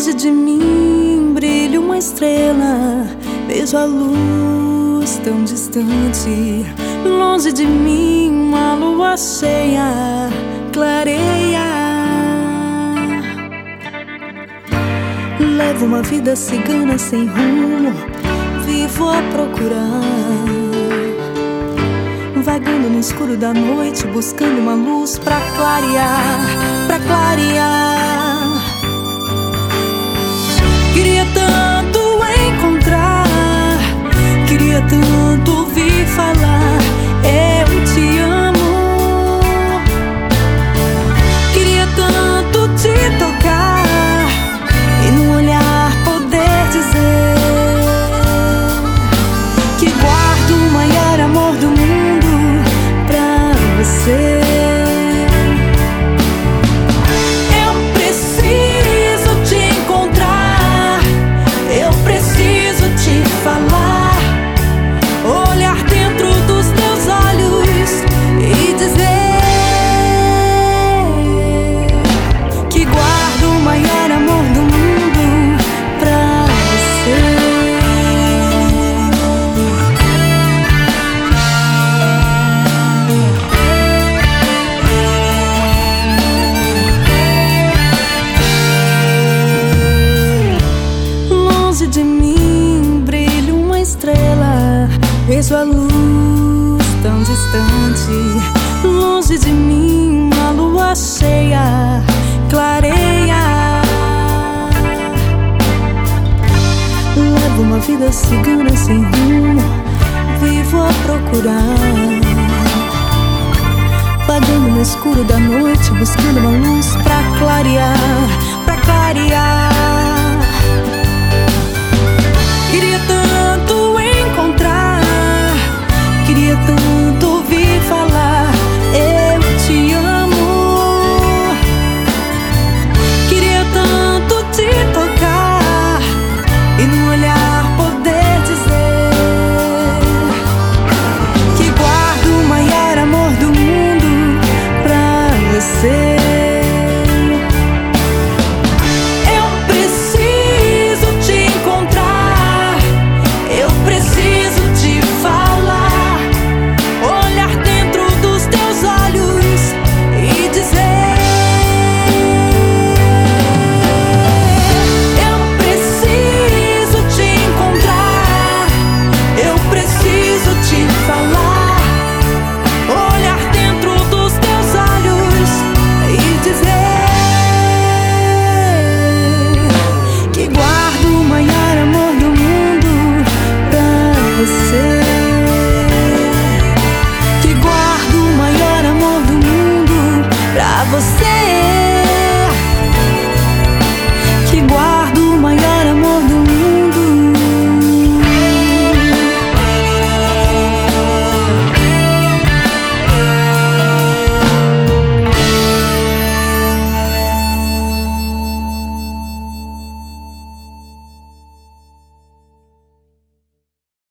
longe de mim brilha uma estrela. Vejo a luz tão distante. Longe de mim uma lua cheia clareia. Levo uma vida cigana sem rumo, vivo a procurar. Vagando no escuro da noite, buscando uma luz pra clarear, pra clarear. Tanto ouvir Vejo a luz tão distante. Longe de mim, uma lua cheia clareia. Levo uma vida cigana sem rumo. Vivo a procurar. Vagando no escuro da noite, buscando uma luz pra clarear,